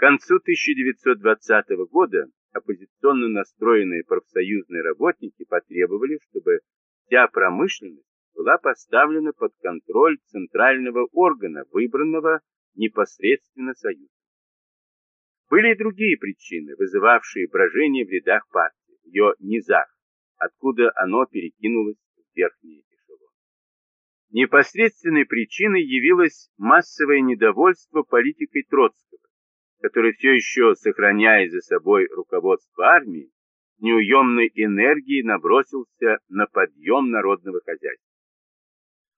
концу 1920 года оппозиционно настроенные профсоюзные работники потребовали, чтобы вся промышленность была поставлена под контроль центрального органа, выбранного непосредственно Союзом. Были и другие причины, вызывавшие брожение в рядах партии, в ее низах, откуда оно перекинулось в верхние эшелоны. Непосредственной причиной явилось массовое недовольство политикой Троцкого, который все еще, сохраняя за собой руководство армии, неуемной энергией набросился на подъем народного хозяйства.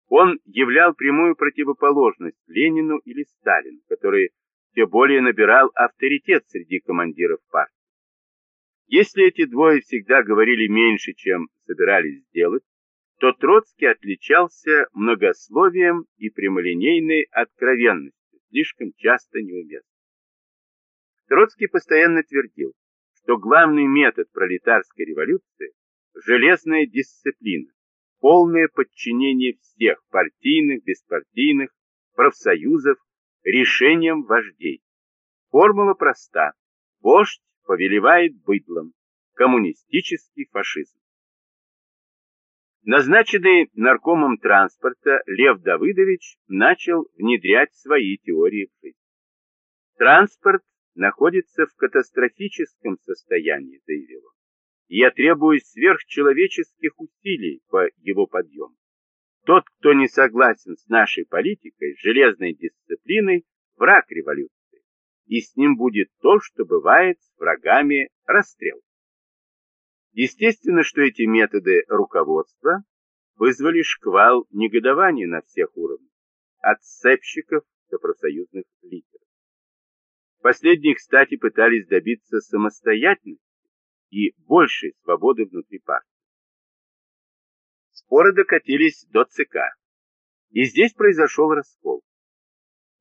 Он являл прямую противоположность Ленину или Сталину, который все более набирал авторитет среди командиров партии. Если эти двое всегда говорили меньше, чем собирались сделать, то Троцкий отличался многословием и прямолинейной откровенностью, слишком часто неуместно. Троцкий постоянно твердил, что главный метод пролетарской революции – железная дисциплина, полное подчинение всех партийных, беспартийных, профсоюзов решением вождей. Формула проста. Вождь повелевает быдлом. Коммунистический фашизм. Назначенный наркомом транспорта Лев Давыдович начал внедрять свои теории в жизнь. Транспорт находится в катастрофическом состоянии, заявил он. Я требую сверхчеловеческих усилий по его подъему. Тот, кто не согласен с нашей политикой, железной дисциплиной, враг революции. И с ним будет то, что бывает с врагами расстрел. Естественно, что эти методы руководства вызвали шквал негодования на всех уровнях, от сцепщиков до профсоюзных лидеров. Последние, кстати, пытались добиться самостоятельности и большей свободы внутри партии. Споры докатились до ЦК. И здесь произошел раскол.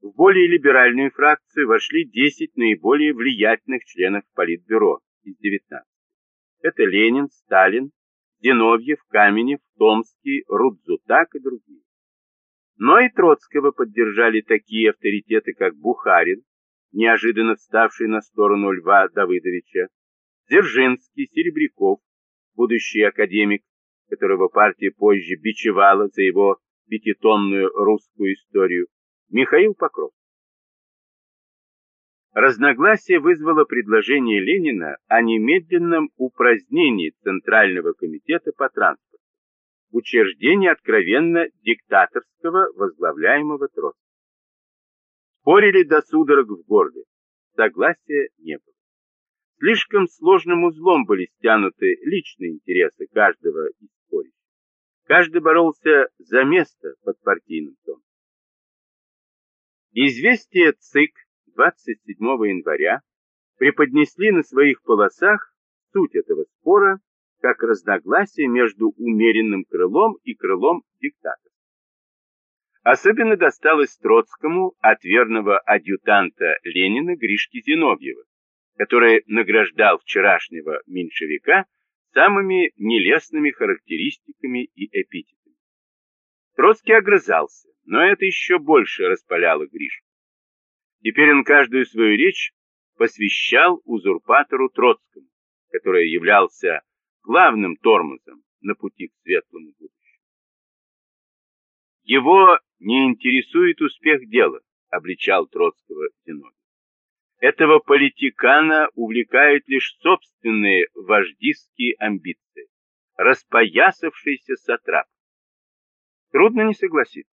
В более либеральную фракцию вошли 10 наиболее влиятельных членов Политбюро из 19. Это Ленин, Сталин, Зиновьев, Каменев, Томский, Рудзутак и другие. Но и Троцкого поддержали такие авторитеты, как Бухарин, неожиданно вставший на сторону Льва Давыдовича, Дзержинский, Серебряков, будущий академик, которого партия позже бичевала за его пятитонную русскую историю, Михаил Покров. Разногласие вызвало предложение Ленина о немедленном упразднении Центрального комитета по транспорту, учреждении откровенно диктаторского, возглавляемого Троцким. Спорили до судорог в горле, согласия не было. Слишком сложным узлом были стянуты личные интересы каждого из спорящих. Каждый боролся за место под партийным тоном. Известие ЦИК 27 января преподнесли на своих полосах суть этого спора как разногласие между умеренным крылом и крылом диктатора. Особенно досталось Троцкому от верного адъютанта Ленина Гришки Зиновьева, который награждал вчерашнего меньшевика самыми нелестными характеристиками и эпитетами. Троцкий огрызался, но это еще больше распаляло Гришу. Теперь он каждую свою речь посвящал узурпатору Троцкому, который являлся главным тормозом на пути к светлому будущему. Его не интересует успех дела, обличал Троцкого Зиновий. Этого политикана увлекают лишь собственные вождистские амбиции, распоясавшийся сатрап. Трудно не согласиться.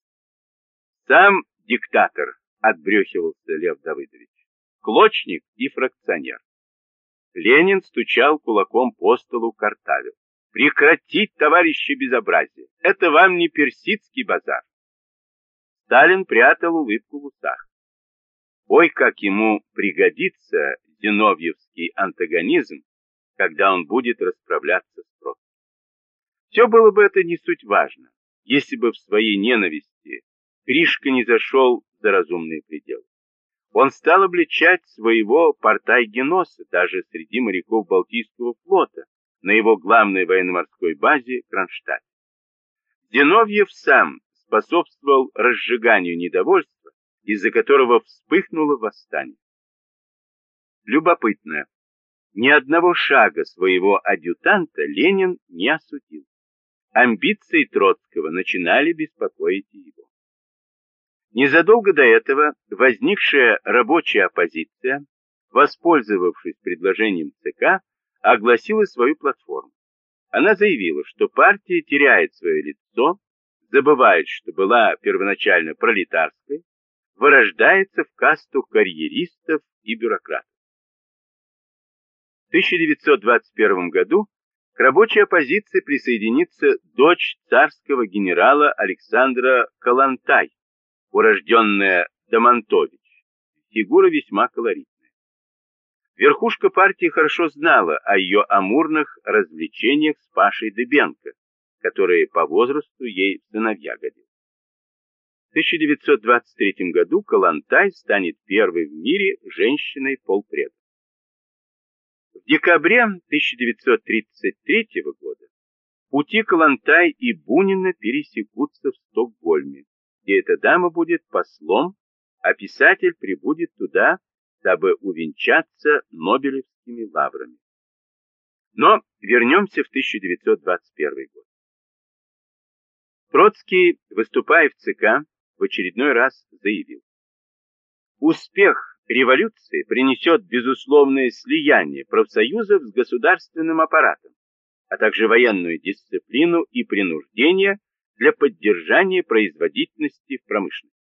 Сам диктатор, отбрехивался Лев Давыдович, клочник и фракционер. Ленин стучал кулаком по столу картавил. Прекратить, товарищи, безобразие. Это вам не персидский базар. Сталин прятал улыбку в устах. Ой, как ему пригодится зиновьевский антагонизм, когда он будет расправляться с Троцким. Все было бы это не суть важно, если бы в своей ненависти Гришка не зашел за разумные пределы. Он стал обличать своего портайгеноса даже среди моряков Балтийского флота на его главной военно-морской базе Кронштадт. Зиновьев сам способствовал разжиганию недовольства из-за которого вспыхнуло восстание. Любопытно, ни одного шага своего адъютанта Ленин не осудил. Амбиции Троцкого начинали беспокоить его. Незадолго до этого возникшая рабочая оппозиция, воспользовавшись предложением ЦК, огласила свою платформу. Она заявила, что партия теряет свое лицо, забывает, что была первоначально пролетарской, вырождается в касту карьеристов и бюрократов. В 1921 году к рабочей оппозиции присоединится дочь царского генерала Александра Калантай, урожденная Домонтович, фигура весьма колоритная. Верхушка партии хорошо знала о ее амурных развлечениях с Пашей Дыбенко, которые по возрасту ей в сыновья годились. В 1923 году Калантай станет первой в мире женщиной полпреда. В декабре 1933 года пути Калантай и Бунина пересекутся в Стокгольме, где эта дама будет послом, а писатель прибудет туда, дабы увенчаться Нобелевскими лаврами. Но вернемся в 1921 год. Троцкий, выступая в ЦК, в очередной раз заявил. Успех революции принесет безусловное слияние профсоюзов с государственным аппаратом, а также военную дисциплину и принуждение для поддержания производительности в промышленности.